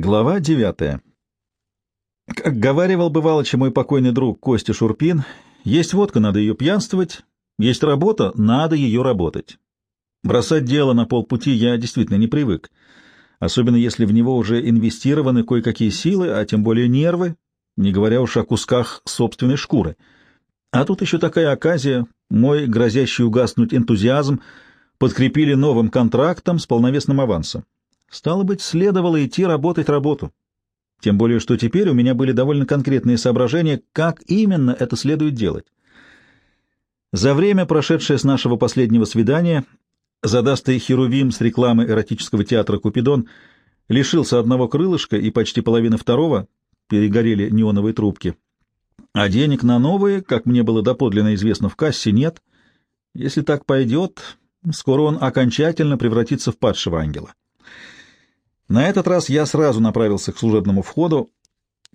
Глава девятая. Как говаривал бывалочи мой покойный друг Костя Шурпин, есть водка, надо ее пьянствовать, есть работа, надо ее работать. Бросать дело на полпути я действительно не привык, особенно если в него уже инвестированы кое-какие силы, а тем более нервы, не говоря уж о кусках собственной шкуры. А тут еще такая оказия, мой грозящий угаснуть энтузиазм подкрепили новым контрактом с полновесным авансом. Стало быть, следовало идти работать работу. Тем более, что теперь у меня были довольно конкретные соображения, как именно это следует делать. За время, прошедшее с нашего последнего свидания, задастый Херувим с рекламы эротического театра «Купидон» лишился одного крылышка и почти половины второго, перегорели неоновые трубки. А денег на новые, как мне было доподлинно известно, в кассе нет. Если так пойдет, скоро он окончательно превратится в падшего ангела. На этот раз я сразу направился к служебному входу.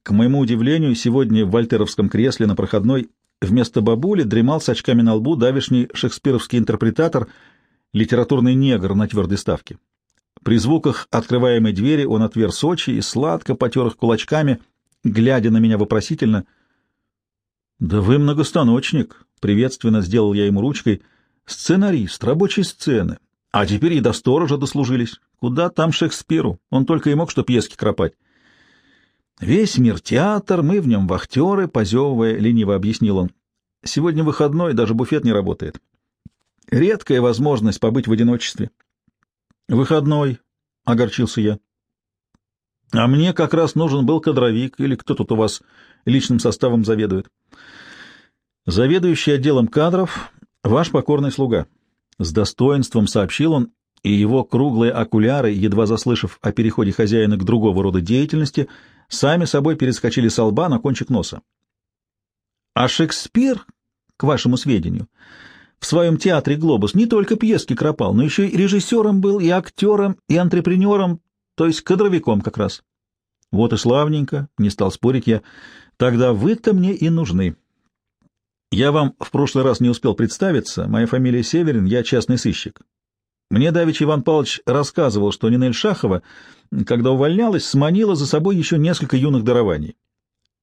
К моему удивлению, сегодня в вольтеровском кресле на проходной вместо бабули дремал с очками на лбу давишний шекспировский интерпретатор, литературный негр на твердой ставке. При звуках открываемой двери он отверз очи и сладко потер их кулачками, глядя на меня вопросительно. — Да вы многостаночник, — приветственно сделал я ему ручкой, — сценарист, рабочей сцены. А теперь и до сторожа дослужились. Куда там Шекспиру? Он только и мог что пьески кропать. Весь мир театр, мы в нем вахтеры, позевывая, лениво объяснил он. Сегодня выходной, даже буфет не работает. Редкая возможность побыть в одиночестве. Выходной, — огорчился я. А мне как раз нужен был кадровик, или кто тут у вас личным составом заведует. Заведующий отделом кадров — ваш покорный слуга. С достоинством сообщил он и его круглые окуляры, едва заслышав о переходе хозяина к другого рода деятельности, сами собой перескочили с лба на кончик носа. А Шекспир, к вашему сведению, в своем театре «Глобус» не только пьески кропал, но еще и режиссером был, и актером, и антрепренером, то есть кадровиком как раз. Вот и славненько, не стал спорить я, тогда вы-то мне и нужны. Я вам в прошлый раз не успел представиться, моя фамилия Северин, я частный сыщик. Мне давич Иван Павлович рассказывал, что Нинель Шахова, когда увольнялась, сманила за собой еще несколько юных дарований.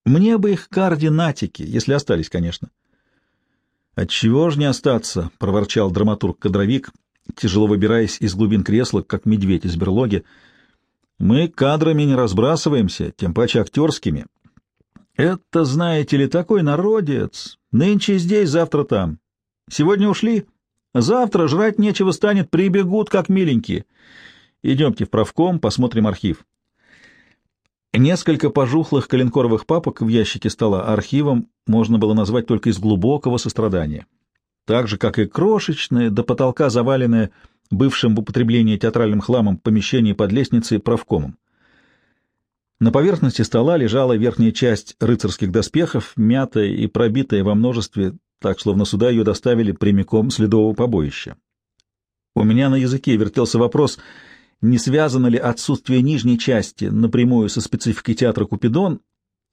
Мне бы их координатики, если остались, конечно. «Отчего ж не остаться?» — проворчал драматург-кадровик, тяжело выбираясь из глубин кресла, как медведь из берлоги. «Мы кадрами не разбрасываемся, тем паче актерскими. Это, знаете ли, такой народец. Нынче здесь, завтра там. Сегодня ушли, Завтра жрать нечего станет, прибегут, как миленькие. Идемте в правком, посмотрим архив. Несколько пожухлых коленкоровых папок в ящике стола архивом можно было назвать только из глубокого сострадания. Так же, как и крошечное, до потолка заваленное бывшим в употреблении театральным хламом помещение под лестницей правкомом. На поверхности стола лежала верхняя часть рыцарских доспехов, мятая и пробитая во множестве так, словно сюда ее доставили прямиком с ледового побоища. У меня на языке вертелся вопрос, не связано ли отсутствие нижней части напрямую со спецификой театра «Купидон»,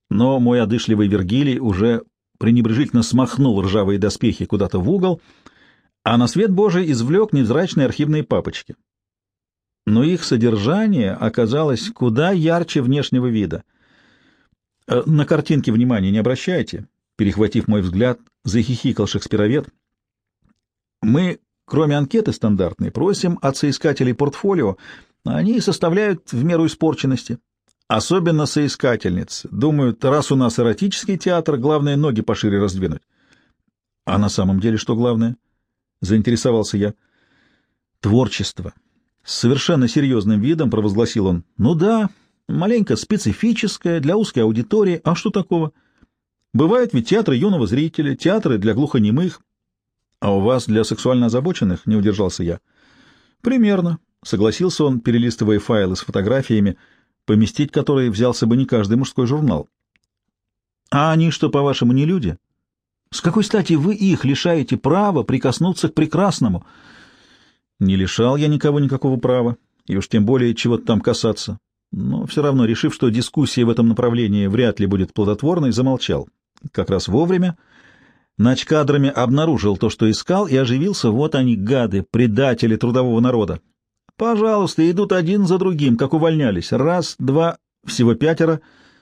но мой одышливый Вергилий уже пренебрежительно смахнул ржавые доспехи куда-то в угол, а на свет Божий извлек невзрачные архивные папочки. Но их содержание оказалось куда ярче внешнего вида. Э, на картинке внимания не обращайте. Перехватив мой взгляд, захихикал шекспировед. Мы, кроме анкеты стандартной, просим от соискателей портфолио, они составляют в меру испорченности. Особенно соискательниц. Думают, раз у нас эротический театр, главное ноги пошире раздвинуть. А на самом деле что главное? Заинтересовался я. Творчество. С совершенно серьезным видом провозгласил он. Ну да, маленько специфическое, для узкой аудитории. А что такого? — Бывают ведь театры юного зрителя, театры для глухонемых. А у вас для сексуально озабоченных, не удержался я. Примерно, согласился он, перелистывая файлы с фотографиями, поместить которые взялся бы не каждый мужской журнал. А они что, по-вашему, не люди? С какой стати вы их лишаете права прикоснуться к прекрасному? Не лишал я никого никакого права, и уж тем более чего-то там касаться. Но все равно, решив, что дискуссия в этом направлении вряд ли будет плодотворной, замолчал. Как раз вовремя Начкадрами обнаружил то, что искал, и оживился. Вот они, гады, предатели трудового народа. Пожалуйста, идут один за другим, как увольнялись. Раз, два, всего пятеро,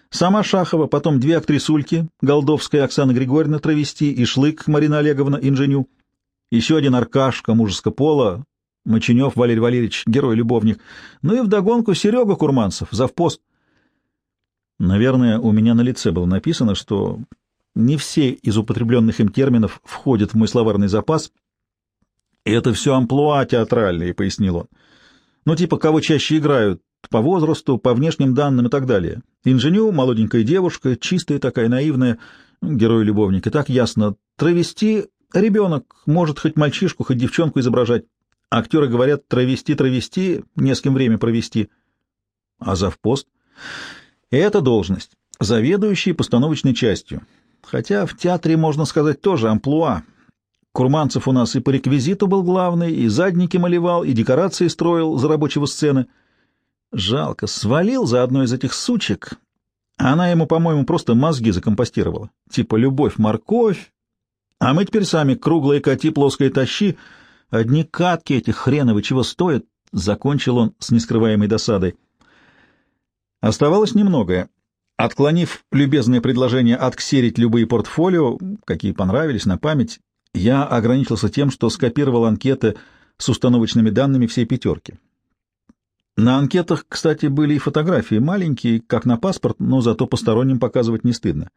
сама Шахова, потом две актрисульки, Голдовская Оксана Григорьевна, травести, и Шлык Марина Олеговна, инженю, еще один Аркашка, мужеско пола, Моченев Валерий Валерьевич, герой-любовник, ну и вдогонку Серега Курманцев, завпост. Наверное, у меня на лице было написано, что не все из употребленных им терминов входят в мой словарный запас. Это все амплуа театральные, — пояснил он. Ну, типа, кого чаще играют, по возрасту, по внешним данным и так далее. Инженю, молоденькая девушка, чистая такая, наивная, герой-любовник, и так ясно. Травести — ребенок, может хоть мальчишку, хоть девчонку изображать. Актеры говорят «травести-травести», не с кем время провести. А завпост? Это должность, заведующий постановочной частью. Хотя в театре, можно сказать, тоже амплуа. Курманцев у нас и по реквизиту был главный, и задники малевал, и декорации строил за рабочего сцены. Жалко, свалил за одной из этих сучек. Она ему, по-моему, просто мозги закомпостировала. Типа любовь-морковь. А мы теперь сами круглые коти, плоское тащи. Одни катки эти хреновы чего стоят, — закончил он с нескрываемой досадой. Оставалось немногое. Отклонив любезное предложение отксерить любые портфолио, какие понравились, на память, я ограничился тем, что скопировал анкеты с установочными данными всей пятерки. На анкетах, кстати, были и фотографии, маленькие, как на паспорт, но зато посторонним показывать не стыдно.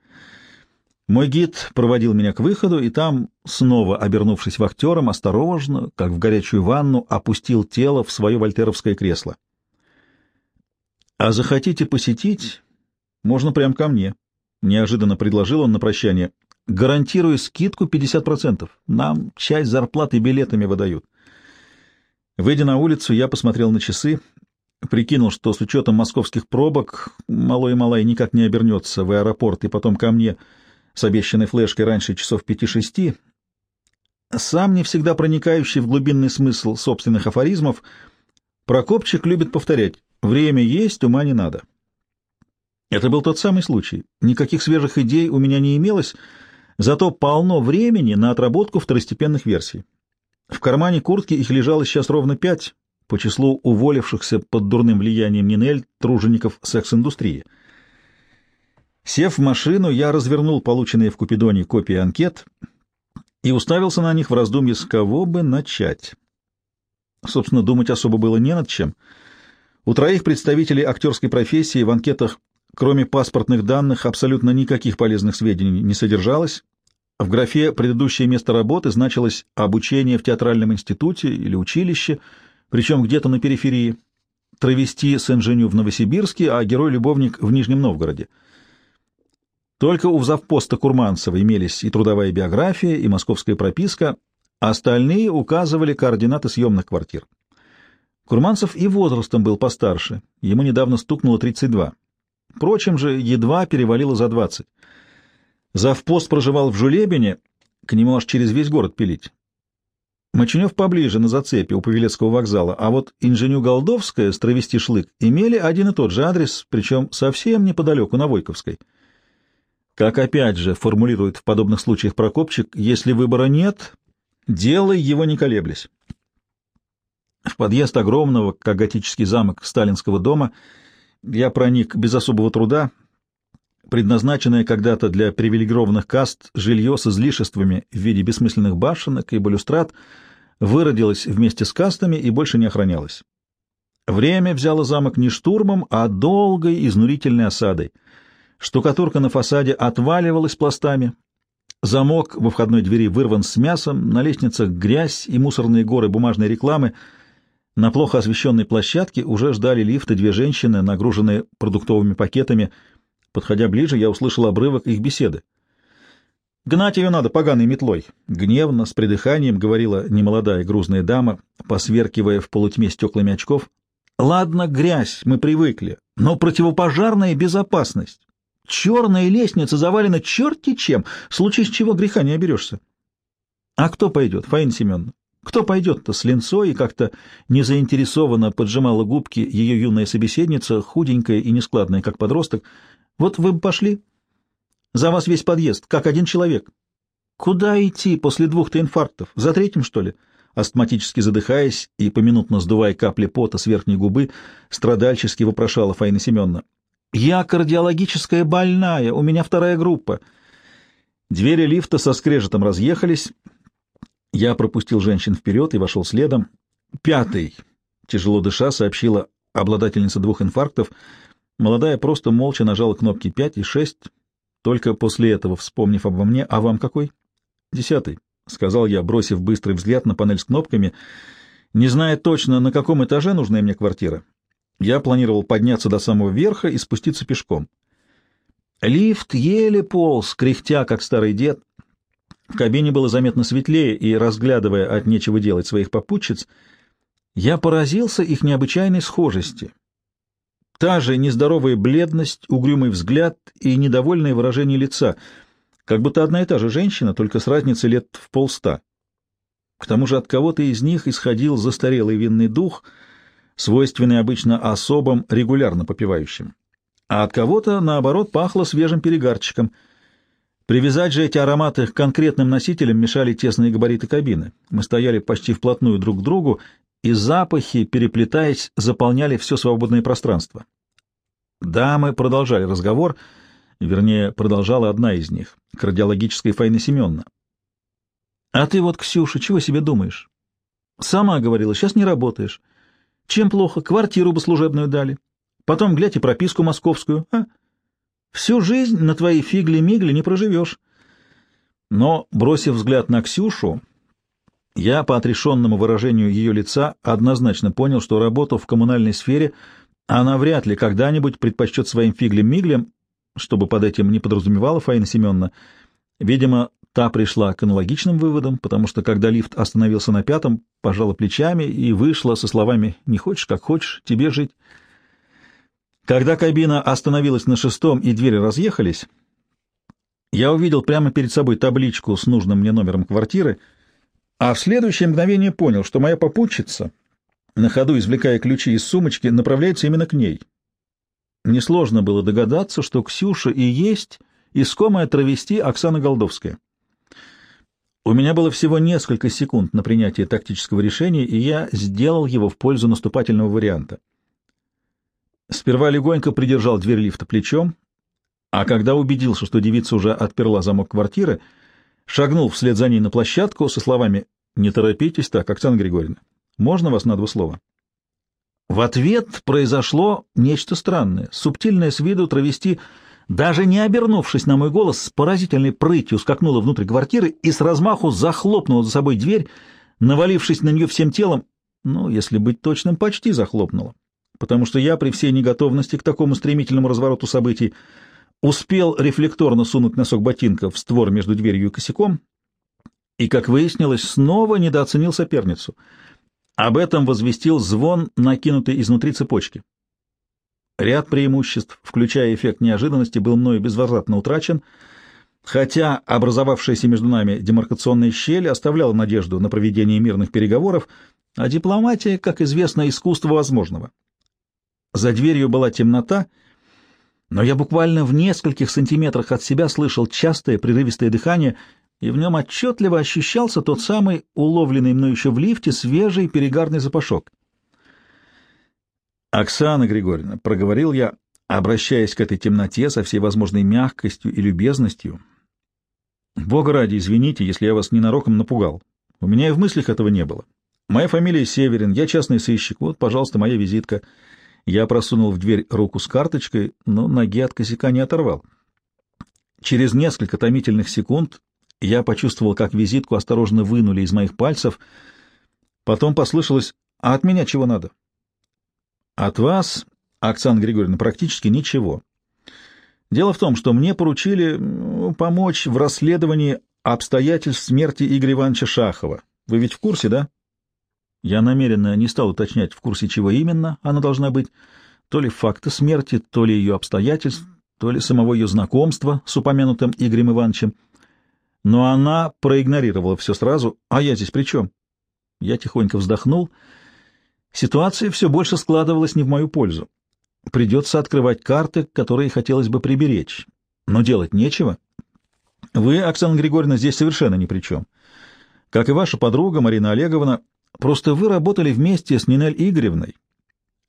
Мой гид проводил меня к выходу, и там, снова обернувшись вахтером, осторожно, как в горячую ванну, опустил тело в свое вольтеровское кресло. «А захотите посетить, можно прямо ко мне», — неожиданно предложил он на прощание. «Гарантирую скидку 50%. Нам часть зарплаты билетами выдают». Выйдя на улицу, я посмотрел на часы, прикинул, что с учетом московских пробок мало и мало и никак не обернется в аэропорт и потом ко мне с обещанной флешкой раньше часов пяти-шести. Сам не всегда проникающий в глубинный смысл собственных афоризмов, Прокопчик любит повторять Время есть, ума не надо. Это был тот самый случай. Никаких свежих идей у меня не имелось, зато полно времени на отработку второстепенных версий. В кармане куртки их лежало сейчас ровно пять по числу уволившихся под дурным влиянием Нинель тружеников секс-индустрии. Сев в машину, я развернул полученные в Купидоне копии анкет и уставился на них в раздумье, с кого бы начать. Собственно, думать особо было не над чем — у троих представителей актерской профессии в анкетах, кроме паспортных данных, абсолютно никаких полезных сведений не содержалось. В графе «Предыдущее место работы» значилось «обучение в театральном институте» или «училище», причем где-то на периферии. Травести с инженю в Новосибирске, а герой-любовник в Нижнем Новгороде. Только у завпоста Курманцева имелись и трудовая биография, и московская прописка, остальные указывали координаты съемных квартир. Курманцев и возрастом был постарше, ему недавно стукнуло 32. Впрочем же, едва перевалило за 20. Завпост проживал в Жулебине, к нему аж через весь город пилить. Моченев поближе, на зацепе у Павелецкого вокзала, а вот инженю Голдовская с Шлык имели один и тот же адрес, причем совсем неподалеку, на Войковской. Как опять же формулирует в подобных случаях Прокопчик, если выбора нет, делай его не колеблясь. В подъезд огромного, как готический замок сталинского дома, я проник без особого труда. Предназначенное когда-то для привилегированных каст жилье с излишествами в виде бессмысленных башенок и балюстрат выродилось вместе с кастами и больше не охранялось. Время взяло замок не штурмом, а долгой изнурительной осадой. Штукатурка на фасаде отваливалась пластами, замок во входной двери вырван с мясом, на лестницах грязь и мусорные горы бумажной рекламы — на плохо освещенной площадке уже ждали лифты две женщины, нагруженные продуктовыми пакетами. Подходя ближе, я услышал обрывок их беседы. «Гнать ее надо поганой метлой!» — гневно, с придыханием говорила немолодая грузная дама, посверкивая в полутьме стеклами очков. «Ладно, грязь, мы привыкли, но противопожарная безопасность. Черная лестница завалена черти чем, случись чего греха не оберешься». «А кто пойдет, Фаина Семеновна? Кто пойдет-то с линцой и как-то незаинтересованно поджимала губки ее юная собеседница, худенькая и нескладная, как подросток. Вот вы бы пошли. За вас весь подъезд, как один человек. Куда идти после двух-то инфарктов? За третьим, что ли? Астматически задыхаясь и поминутно сдувая капли пота с верхней губы, страдальчески вопрошала Фаина Семеновна. Я кардиологическая больная, у меня вторая группа. Двери лифта со скрежетом разъехались. Я пропустил женщин вперед и вошел следом. Пятый, тяжело дыша, сообщила обладательница двух инфарктов. Молодая просто молча нажала кнопки 5 и 6, только после этого вспомнив обо мне. «А вам какой?» «Десятый», — сказал я, бросив быстрый взгляд на панель с кнопками, не зная точно, на каком этаже нужна мне квартира. Я планировал подняться до самого верха и спуститься пешком. Лифт еле полз, кряхтя, как старый дед. В кабине было заметно светлее, и, разглядывая от нечего делать своих попутчиц, я поразился их необычайной схожести. Та же нездоровая бледность, угрюмый взгляд и недовольное выражение лица, как будто одна и та же женщина, только с разницей лет в полста. К тому же от кого-то из них исходил застарелый винный дух, свойственный обычно особам, регулярно попивающим. А от кого-то, наоборот, пахло свежим перегарчиком. Привязать же эти ароматы к конкретным носителям мешали тесные габариты кабины. Мы стояли почти вплотную друг к другу, и запахи, переплетаясь, заполняли все свободное пространство. Дамы продолжали разговор, вернее, продолжала одна из них, кардиологическая Фаина Семеновна. «А ты вот, Ксюша, чего себе думаешь? Сама говорила, сейчас не работаешь. Чем плохо? Квартиру бы служебную дали. Потом, глядь, и прописку московскую. А? Всю жизнь на твои фигли-мигли не проживешь». Но, бросив взгляд на Ксюшу, я по отрешенному выражению ее лица однозначно понял, что работу в коммунальной сфере она вряд ли когда-нибудь предпочтет своим фиглем-миглем, чтобы под этим не подразумевала Фаина Семеновна. Видимо, та пришла к аналогичным выводам, потому что, когда лифт остановился на пятом, пожала плечами и вышла со словами «Не хочешь, как хочешь, тебе жить». Когда кабина остановилась на шестом и двери разъехались, я увидел прямо перед собой табличку с нужным мне номером квартиры — а в следующее мгновение понял, что моя попутчица, на ходу извлекая ключи из сумочки, направляется именно к ней. Несложно было догадаться, что Ксюша и есть искомая травести Оксана Голдовская. У меня было всего несколько секунд на принятие тактического решения, и я сделал его в пользу наступательного варианта. Сперва легонько придержал дверь лифта плечом, а когда убедился, что девица уже отперла замок квартиры, шагнул вслед за ней на площадку со словами «Не торопитесь так, Оксана Григорьевна. Можно вас на два слова?» В ответ произошло нечто странное. Субтильное с виду травести, даже не обернувшись на мой голос, с поразительной прытью скакнула внутрь квартиры и с размаху захлопнула за собой дверь, навалившись на нее всем телом, ну, если быть точным, почти захлопнула, потому что я при всей неготовности к такому стремительному развороту событий успел рефлекторно сунуть носок ботинка в створ между дверью и косяком, и, как выяснилось, снова недооценил соперницу. Об этом возвестил звон, накинутый изнутри цепочки. Ряд преимуществ, включая эффект неожиданности, был мною безвозвратно утрачен, хотя образовавшаяся между нами демаркационная щель оставляла надежду на проведение мирных переговоров, а дипломатия, как известно, искусство возможного. За дверью была темнота — но я буквально в нескольких сантиметрах от себя слышал частое прерывистое дыхание, и в нем отчетливо ощущался тот самый уловленный мной еще в лифте свежий перегарный запашок. «Оксана Григорьевна», — проговорил я, обращаясь к этой темноте со всей возможной мягкостью и любезностью, — «Бога ради, извините, если я вас ненароком напугал. У меня и в мыслях этого не было. Моя фамилия Северин, я частный сыщик, вот, пожалуйста, моя визитка». Я просунул в дверь руку с карточкой, но ноги от косяка не оторвал. Через несколько томительных секунд я почувствовал, как визитку осторожно вынули из моих пальцев. Потом послышалось «А от меня чего надо?» «От вас, Оксана Григорьевна, практически ничего. Дело в том, что мне поручили ну, помочь в расследовании обстоятельств смерти Игоря Ивановича Шахова. Вы ведь в курсе, да?» Я намеренно не стал уточнять, в курсе чего именно она должна быть, то ли факта смерти, то ли ее обстоятельств, то ли самого ее знакомства с упомянутым Игорем Ивановичем. Но она проигнорировала все сразу. А я здесь при чем? Я тихонько вздохнул. Ситуация все больше складывалась не в мою пользу. Придется открывать карты, которые хотелось бы приберечь. Но делать нечего. Вы, Оксана Григорьевна, здесь совершенно ни при чем. Как и ваша подруга Марина Олеговна, Просто вы работали вместе с Нинель Игоревной,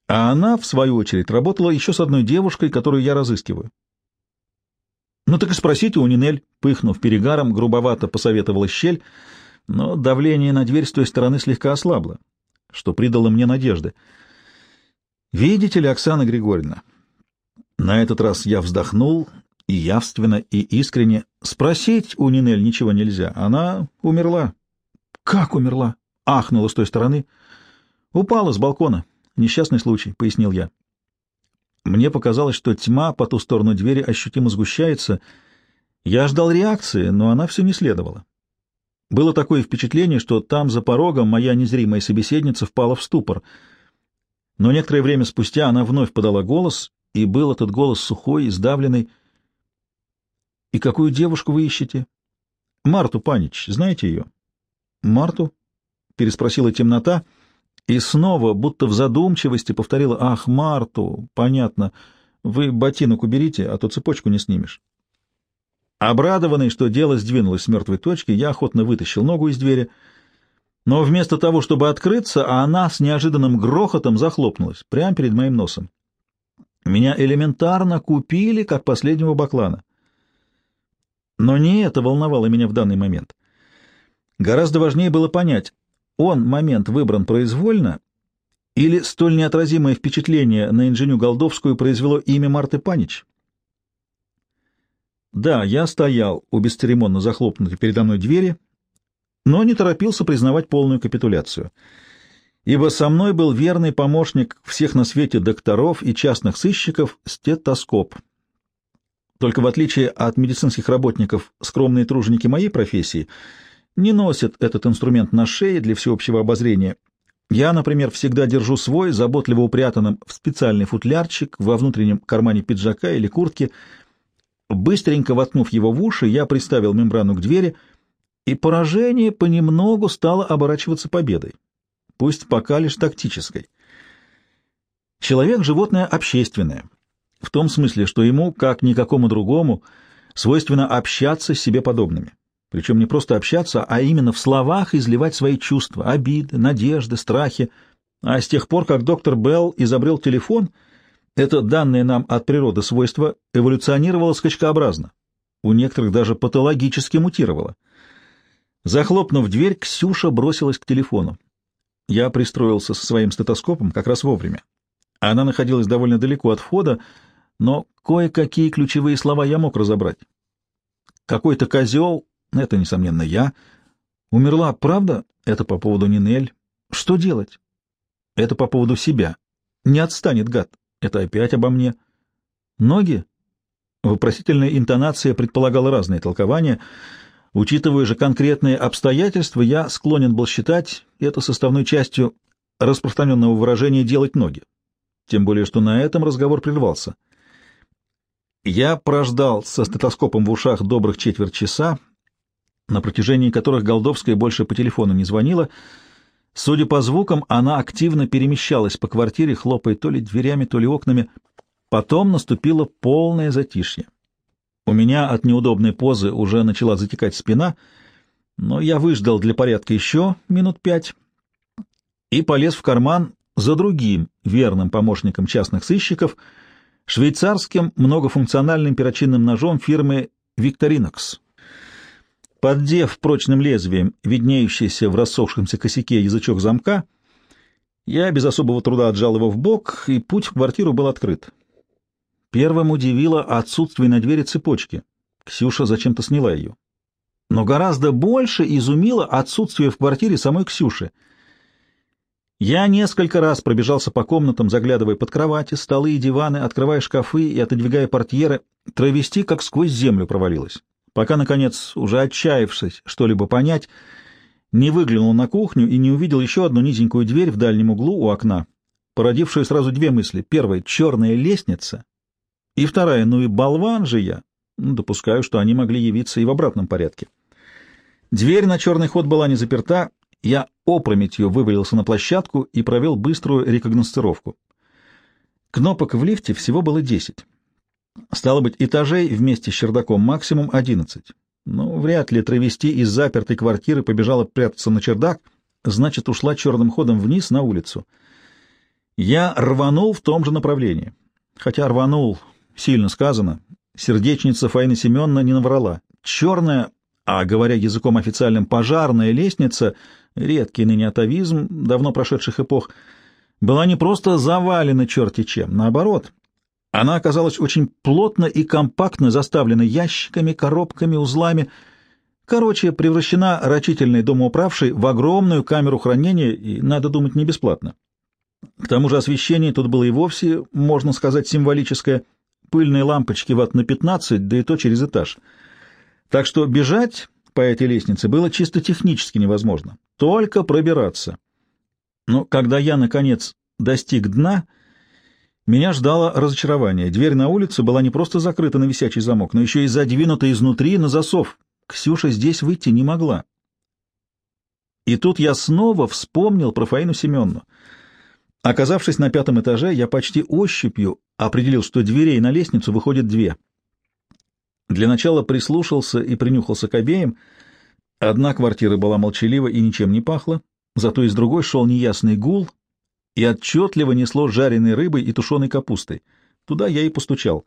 А она, в свою очередь, работала еще с одной девушкой, которую я разыскиваю. «Ну так и спросите у Нинель», — пыхнув перегаром, грубовато посоветовала щель, но давление на дверь с той стороны слегка ослабло, что придало мне надежды. «Видите ли, Оксана Григорьевна?» На этот раз я вздохнул и явственно, и искренне. Спросить у Нинель ничего нельзя. Она умерла. «Как умерла?» — ахнула с той стороны. «Упала с балкона. Несчастный случай», — пояснил я. Мне показалось, что тьма по ту сторону двери ощутимо сгущается. Я ждал реакции, но она все не следовала. Было такое впечатление, что там, за порогом, моя незримая собеседница впала в ступор. Но некоторое время спустя она вновь подала голос, и был этот голос сухой и сдавленный. — И какую девушку вы ищете? — Марту Панич, знаете ее? — Марту? — переспросила темнота — и снова, будто в задумчивости, повторила «Ах, Марту! Понятно. Вы ботинок уберите, а то цепочку не снимешь». Обрадованный, что дело сдвинулось с мертвой точки, я охотно вытащил ногу из двери, но вместо того, чтобы открыться, она с неожиданным грохотом захлопнулась прямо перед моим носом. Меня элементарно купили, как последнего баклана. Но не это волновало меня в данный момент. Гораздо важнее было понять, он момент выбран произвольно, или столь неотразимое впечатление на инженю Голдовскую произвело имя Марты Панич? Да, я стоял у бесцеремонно захлопнутой передо мной двери, но не торопился признавать полную капитуляцию, ибо со мной был верный помощник всех на свете докторов и частных сыщиков стетоскоп. Только в отличие от медицинских работников, скромные труженики моей профессии — не носят этот инструмент на шее для всеобщего обозрения. Я, например, всегда держу свой, заботливо упрятанным в специальный футлярчик во внутреннем кармане пиджака или куртки. Быстренько воткнув его в уши, я приставил мембрану к двери, и поражение понемногу стало оборачиваться победой, пусть пока лишь тактической. Человек — животное общественное, в том смысле, что ему, как никакому другому, свойственно общаться с себе подобными. Причем не просто общаться, а именно в словах изливать свои чувства, обиды, надежды, страхи. А с тех пор, как доктор Белл изобрел телефон, это данное нам от природы свойство эволюционировало скачкообразно. У некоторых даже патологически мутировало. Захлопнув дверь, Ксюша бросилась к телефону. Я пристроился со своим стетоскопом как раз вовремя. Она находилась довольно далеко от входа, но кое-какие ключевые слова я мог разобрать. Какой-то козел это, несомненно, я. Умерла, правда? Это по поводу Нинель. Что делать? Это по поводу себя. Не отстанет, гад. Это опять обо мне. Ноги? Вопросительная интонация предполагала разные толкования. Учитывая же конкретные обстоятельства, я склонен был считать это составной частью распространенного выражения «делать ноги». Тем более, что на этом разговор прервался. Я прождал со стетоскопом в ушах добрых четверть часа, на протяжении которых Голдовская больше по телефону не звонила. Судя по звукам, она активно перемещалась по квартире, хлопая то ли дверями, то ли окнами. Потом наступило полное затишье. У меня от неудобной позы уже начала затекать спина, но я выждал для порядка еще минут пять и полез в карман за другим верным помощником частных сыщиков, швейцарским многофункциональным перочинным ножом фирмы «Викторинокс». Поддев прочным лезвием виднеющийся в рассохшемся косяке язычок замка, я без особого труда отжал его в бок, и путь в квартиру был открыт. Первым удивило отсутствие на двери цепочки. Ксюша зачем-то сняла ее. Но гораздо больше изумило отсутствие в квартире самой Ксюши. Я несколько раз пробежался по комнатам, заглядывая под кровати, столы и диваны, открывая шкафы и отодвигая портьеры. Травести как сквозь землю провалилась пока, наконец, уже отчаявшись что-либо понять, не выглянул на кухню и не увидел еще одну низенькую дверь в дальнем углу у окна, породившую сразу две мысли. Первая — черная лестница, и вторая — ну и болван же я. Ну, допускаю, что они могли явиться и в обратном порядке. Дверь на черный ход была не заперта, я опрометью вывалился на площадку и провел быструю рекогностировку. Кнопок в лифте всего было десять. Стало быть, этажей вместе с чердаком максимум одиннадцать. Ну, вряд ли травести из запертой квартиры побежала прятаться на чердак, значит, ушла черным ходом вниз на улицу. Я рванул в том же направлении. Хотя рванул, сильно сказано. Сердечница Фаина Семеновна не наврала. Черная, а, говоря языком официальным, пожарная лестница, редкий ныне атовизм давно прошедших эпох, была не просто завалена черти чем, наоборот. Она оказалась очень плотно и компактно заставлена ящиками, коробками, узлами. Короче, превращена рачительной домоуправшей в огромную камеру хранения, и, надо думать, не бесплатно. К тому же освещение тут было и вовсе, можно сказать, символическое. Пыльные лампочки ватт на 15, да и то через этаж. Так что бежать по этой лестнице было чисто технически невозможно. Только пробираться. Но когда я, наконец, достиг дна, меня ждало разочарование. Дверь на улице была не просто закрыта на висячий замок, но еще и задвинута изнутри на засов. Ксюша здесь выйти не могла. И тут я снова вспомнил про Фаину Семеновну. Оказавшись на пятом этаже, я почти ощупью определил, что дверей на лестницу выходит две. Для начала прислушался и принюхался к обеим. Одна квартира была молчалива и ничем не пахла, зато из другой шел неясный гул и отчетливо несло жареной рыбой и тушеной капустой. Туда я и постучал.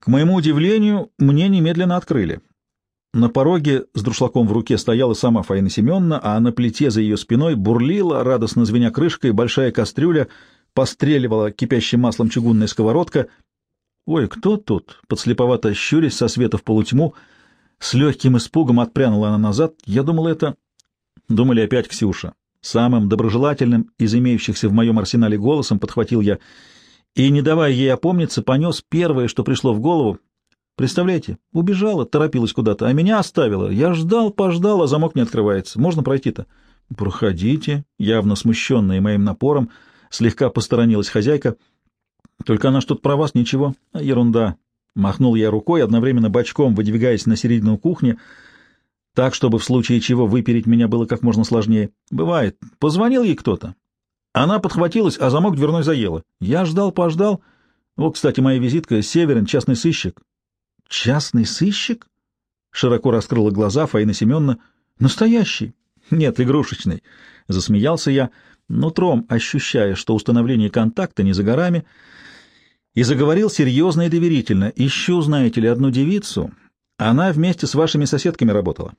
К моему удивлению, мне немедленно открыли. На пороге с друшлаком в руке стояла сама Фаина Семеновна, а на плите за ее спиной бурлила, радостно звеня крышкой, большая кастрюля, постреливала кипящим маслом чугунная сковородка. «Ой, кто тут?» — подслеповато щурясь со света в полутьму, с легким испугом отпрянула она назад. Я думал, это... Думали опять Ксюша. Самым доброжелательным из имеющихся в моем арсенале голосом подхватил я и, не давая ей опомниться, понес первое, что пришло в голову, Представляете, убежала, торопилась куда-то, а меня оставила. Я ждал, пождал, а замок не открывается. Можно пройти-то? Проходите, явно смущенная моим напором, слегка посторонилась хозяйка. Только она что-то про вас ничего. Ерунда. Махнул я рукой, одновременно бочком выдвигаясь на середину кухни, так, чтобы в случае чего выпереть меня было как можно сложнее. Бывает. Позвонил ей кто-то. Она подхватилась, а замок дверной заела. Я ждал, пождал. Вот, кстати, моя визитка. Северин, частный сыщик. Частный сыщик? Широко раскрыла глаза Фаина Семеновна. Настоящий? Нет, игрушечный. Засмеялся я, нутром ощущая, что установление контакта не за горами, и заговорил серьезно и доверительно. Ищу, знаете ли, одну девицу. Она вместе с вашими соседками работала.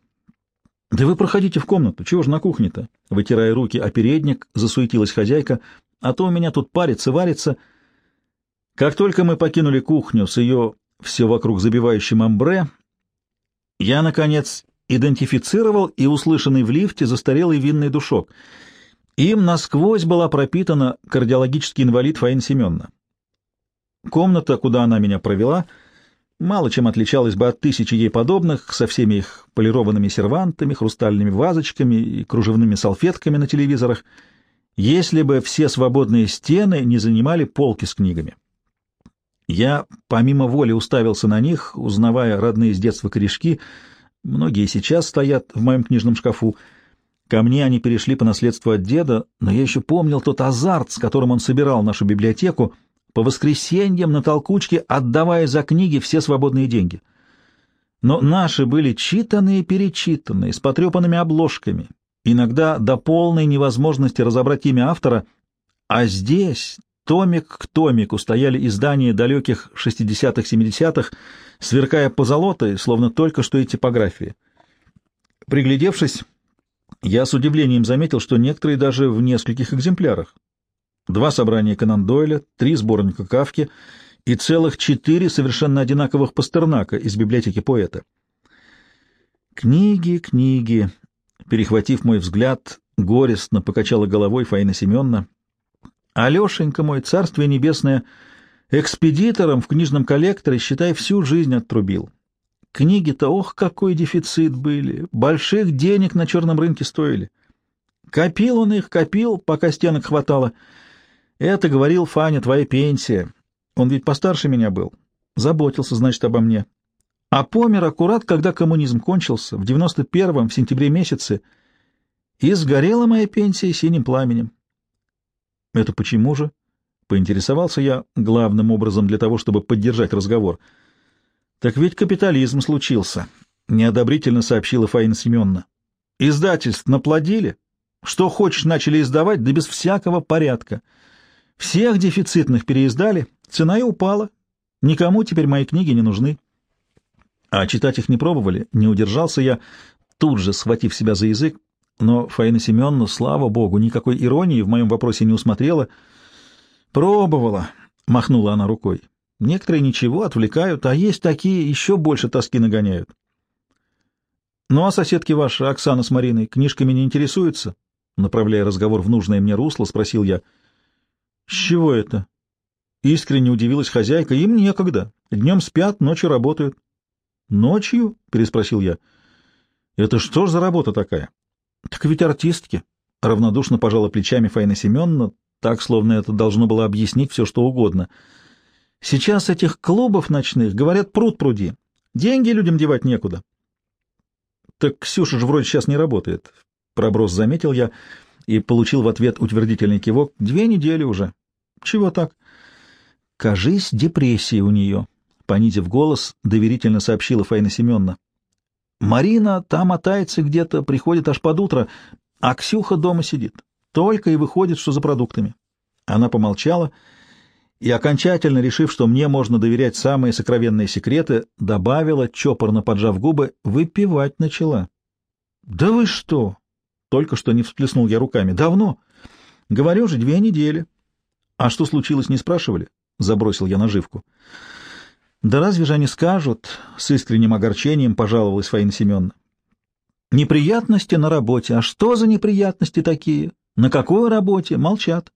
Да вы проходите в комнату. Чего же на кухне-то? Вытирая руки о передник, засуетилась хозяйка. А то у меня тут парится, варится. Как только мы покинули кухню с ее все вокруг забивающим амбре, я, наконец, идентифицировал и услышанный в лифте застарелый винный душок. Им насквозь была пропитана кардиологический инвалид Фаин Семеновна. Комната, куда она меня провела, мало чем отличалась бы от тысячи ей подобных, со всеми их полированными сервантами, хрустальными вазочками и кружевными салфетками на телевизорах, если бы все свободные стены не занимали полки с книгами. Я помимо воли уставился на них, узнавая родные с детства корешки. Многие сейчас стоят в моем книжном шкафу. Ко мне они перешли по наследству от деда, но я еще помнил тот азарт, с которым он собирал нашу библиотеку, по воскресеньям на толкучке, отдавая за книги все свободные деньги. Но наши были читанные и перечитанные, с потрепанными обложками, иногда до полной невозможности разобрать имя автора, а здесь Томик к томику стояли издания далеких 60-70-х, сверкая позолотой, словно только что и типографии. Приглядевшись, я с удивлением заметил, что некоторые даже в нескольких экземплярах. Два собрания Конан Дойля, три сборника Кавки и целых четыре совершенно одинаковых Пастернака из библиотеки поэта. Книги, книги. Перехватив мой взгляд, горестно покачала головой Фаина Семеновна. Алешенька мой, царствие небесное, экспедитором в книжном коллекторе, считай, всю жизнь отрубил. Книги-то, ох, какой дефицит были, больших денег на черном рынке стоили. Копил он их, копил, пока стенок хватало. Это, говорил Фаня, твоя пенсия. Он ведь постарше меня был. Заботился, значит, обо мне. А помер аккурат, когда коммунизм кончился, в 91-м, в сентябре месяце, и сгорела моя пенсия синим пламенем. «Это почему же?» — поинтересовался я главным образом для того, чтобы поддержать разговор. «Так ведь капитализм случился», — неодобрительно сообщила Фаина Семеновна. «Издательств наплодили. Что хочешь начали издавать, да без всякого порядка. Всех дефицитных переиздали, цена и упала. Никому теперь мои книги не нужны. А читать их не пробовали, не удержался я, тут же схватив себя за язык, но Фаина Семеновна, слава богу, никакой иронии в моем вопросе не усмотрела. «Пробовала», — махнула она рукой. «Некоторые ничего, отвлекают, а есть такие, еще больше тоски нагоняют». «Ну а соседки ваши, Оксана с Мариной, книжками не интересуются?» Направляя разговор в нужное мне русло, спросил я. «С чего это?» Искренне удивилась хозяйка. «Им некогда. Днем спят, ночью работают». «Ночью?» — переспросил я. «Это что ж за работа такая?» «Так ведь артистки», — равнодушно пожала плечами Фаина Семеновна, так, словно это должно было объяснить все, что угодно. «Сейчас этих клубов ночных, говорят, пруд пруди. Деньги людям девать некуда». «Так Ксюша же вроде сейчас не работает», — проброс заметил я и получил в ответ утвердительный кивок. «Две недели уже». «Чего так?» «Кажись, депрессия у нее», — понизив голос, доверительно сообщила Фаина Семеновна. Марина там мотается где-то, приходит аж под утро, а Ксюха дома сидит. Только и выходит, что за продуктами. Она помолчала и, окончательно решив, что мне можно доверять самые сокровенные секреты, добавила, чопорно поджав губы, выпивать начала. — Да вы что? — только что не всплеснул я руками. — Давно. — Говорю же, две недели. — А что случилось, не спрашивали? — забросил я наживку. — да разве же они скажут, — с искренним огорчением пожаловалась Фаина Семеновна. Неприятности на работе. А что за неприятности такие? На какой работе? Молчат.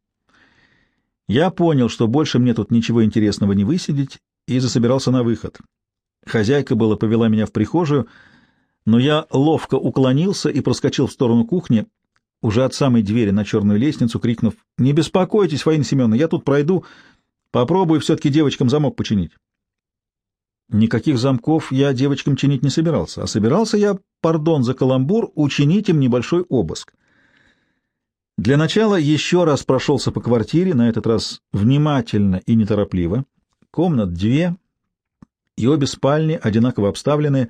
Я понял, что больше мне тут ничего интересного не высидеть, и засобирался на выход. Хозяйка была повела меня в прихожую, но я ловко уклонился и проскочил в сторону кухни, уже от самой двери на черную лестницу, крикнув «Не беспокойтесь, Фаина Семеновна, я тут пройду, попробую все-таки девочкам замок починить». Никаких замков я девочкам чинить не собирался, а собирался я, пардон за каламбур, учинить им небольшой обыск. Для начала еще раз прошелся по квартире, на этот раз внимательно и неторопливо. Комнат две, и обе спальни одинаково обставлены,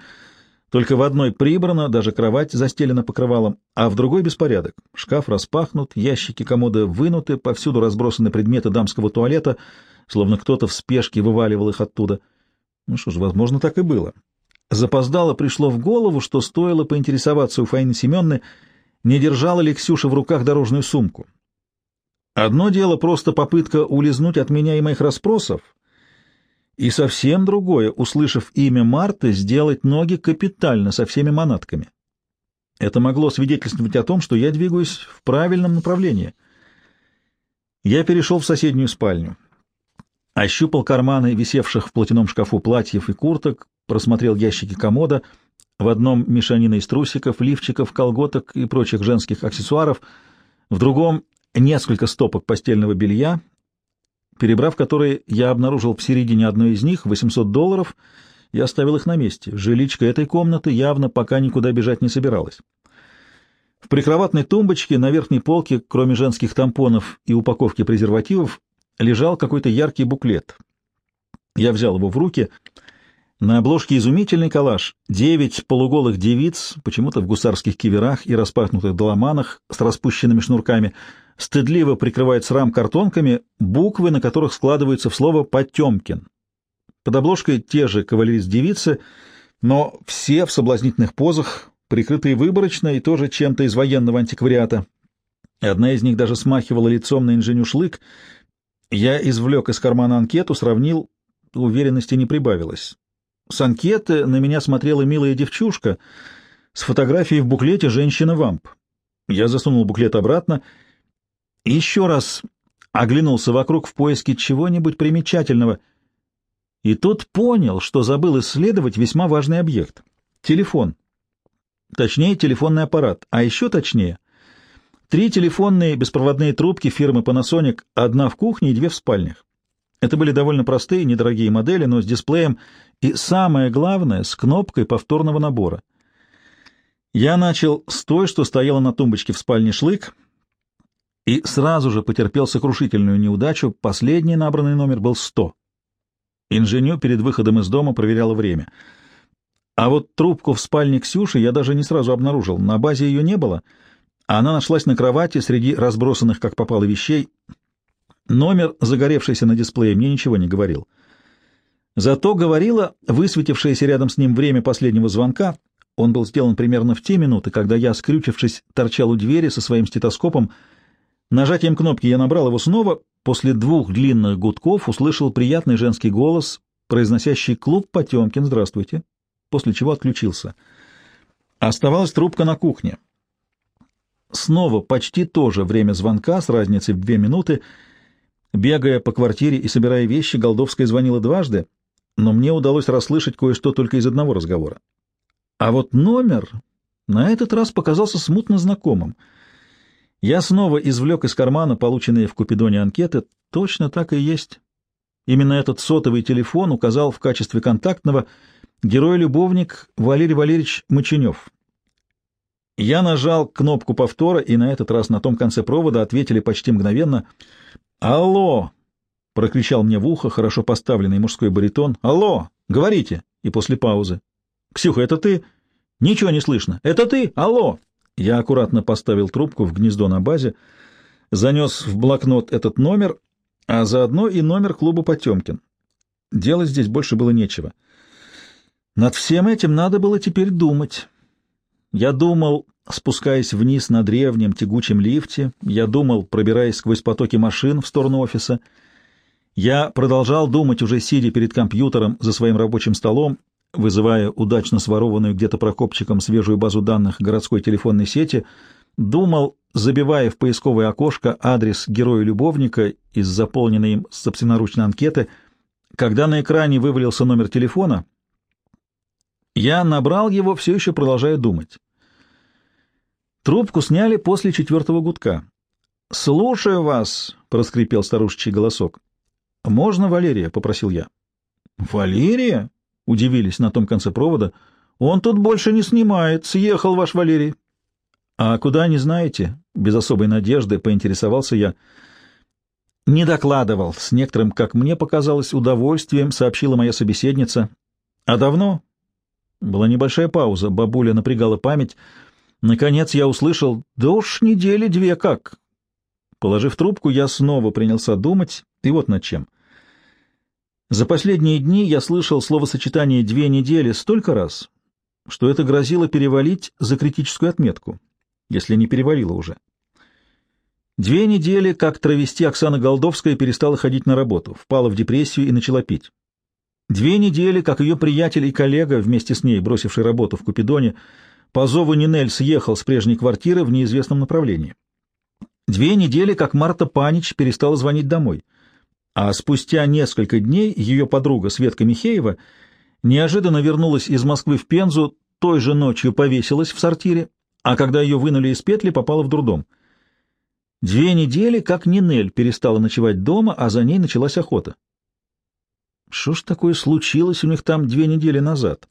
только в одной прибрано, даже кровать застелена покрывалом, а в другой беспорядок. Шкаф распахнут, ящики комода вынуты, повсюду разбросаны предметы дамского туалета, словно кто-то в спешке вываливал их оттуда — ну что ж, возможно, так и было. Запоздало пришло в голову, что стоило поинтересоваться у Фаины Семенны, не держала ли Ксюша в руках дорожную сумку. Одно дело просто попытка улизнуть от меня и моих расспросов, и совсем другое, услышав имя Марты, сделать ноги капитально со всеми манатками. Это могло свидетельствовать о том, что я двигаюсь в правильном направлении. Я перешел в соседнюю спальню ощупал карманы висевших в платяном шкафу платьев и курток, просмотрел ящики комода, в одном мешанина из трусиков, лифчиков, колготок и прочих женских аксессуаров, в другом несколько стопок постельного белья, перебрав которые, я обнаружил в середине одной из них 800 долларов и оставил их на месте. Жиличка этой комнаты явно пока никуда бежать не собиралась. В прикроватной тумбочке на верхней полке, кроме женских тампонов и упаковки презервативов, лежал какой-то яркий буклет. Я взял его в руки. На обложке изумительный коллаж. Девять полуголых девиц, почему-то в гусарских киверах и распахнутых доломанах с распущенными шнурками, стыдливо прикрывает срам картонками, буквы, на которых складываются в слово «Потемкин». Под обложкой те же кавалерист-девицы, но все в соблазнительных позах, прикрытые выборочно и тоже чем-то из военного антиквариата. Одна из них даже смахивала лицом на инженю Шлык — я извлек из кармана анкету, сравнил, уверенности не прибавилось. С анкеты на меня смотрела милая девчушка, с фотографией в буклете женщина-вамп. Я засунул буклет обратно и еще раз оглянулся вокруг в поиске чего-нибудь примечательного. И тут понял, что забыл исследовать весьма важный объект — телефон. Точнее, телефонный аппарат, а еще точнее — Три телефонные беспроводные трубки фирмы Panasonic, одна в кухне и две в спальнях. Это были довольно простые, недорогие модели, но с дисплеем и, самое главное, с кнопкой повторного набора. Я начал с той, что стояла на тумбочке в спальне шлык, и сразу же потерпел сокрушительную неудачу. Последний набранный номер был 100. Инженю перед выходом из дома проверяла время. А вот трубку в спальне Ксюши я даже не сразу обнаружил. На базе ее не было — она нашлась на кровати среди разбросанных как попало вещей. Номер, загоревшийся на дисплее, мне ничего не говорил. Зато говорило высветившееся рядом с ним время последнего звонка. Он был сделан примерно в те минуты, когда я, скрючившись, торчал у двери со своим стетоскопом. Нажатием кнопки я набрал его снова. После двух длинных гудков услышал приятный женский голос, произносящий «Клуб Потемкин, здравствуйте», после чего отключился. Оставалась трубка на кухне. Снова почти то же время звонка с разницей в две минуты. Бегая по квартире и собирая вещи, Голдовская звонила дважды, но мне удалось расслышать кое-что только из одного разговора. А вот номер на этот раз показался смутно знакомым. Я снова извлек из кармана полученные в Купидоне анкеты. Точно так и есть. Именно этот сотовый телефон указал в качестве контактного герой-любовник Валерий Валерьевич Моченев. Я нажал кнопку повтора, и на этот раз на том конце провода ответили почти мгновенно. «Алло!» — прокричал мне в ухо хорошо поставленный мужской баритон. «Алло! Говорите!» И после паузы. «Ксюха, это ты?» «Ничего не слышно. Это ты? Алло!» Я аккуратно поставил трубку в гнездо на базе, занес в блокнот этот номер, а заодно и номер клуба «Потемкин». Делать здесь больше было нечего. Над всем этим надо было теперь думать. Я думал, спускаясь вниз на древнем тягучем лифте, я думал, пробираясь сквозь потоки машин в сторону офиса. Я продолжал думать, уже сидя перед компьютером за своим рабочим столом, вызывая удачно сворованную где-то Прокопчиком свежую базу данных городской телефонной сети, думал, забивая в поисковое окошко адрес героя-любовника из заполненной им собственноручной анкеты, когда на экране вывалился номер телефона — я набрал его, все еще продолжая думать. Трубку сняли после четвертого гудка. «Слушаю вас», — проскрипел старушечий голосок. «Можно Валерия?» — попросил я. «Валерия?» — удивились на том конце провода. «Он тут больше не снимает. Съехал ваш Валерий». «А куда, не знаете?» — без особой надежды поинтересовался я. «Не докладывал. С некоторым, как мне показалось, удовольствием сообщила моя собеседница. А давно?» Была небольшая пауза, бабуля напрягала память. Наконец я услышал, да уж недели две как. Положив трубку, я снова принялся думать, и вот над чем. За последние дни я слышал словосочетание «две недели» столько раз, что это грозило перевалить за критическую отметку, если не перевалило уже. Две недели, как травести Оксана Голдовская перестала ходить на работу, впала в депрессию и начала пить. Две недели, как ее приятель и коллега, вместе с ней, бросивший работу в Купидоне, по зову Нинель съехал с прежней квартиры в неизвестном направлении. Две недели, как Марта Панич перестала звонить домой. А спустя несколько дней ее подруга Светка Михеева неожиданно вернулась из Москвы в Пензу, той же ночью повесилась в сортире, а когда ее вынули из петли, попала в дурдом. Две недели, как Нинель перестала ночевать дома, а за ней началась охота. Что ж такое случилось у них там две недели назад?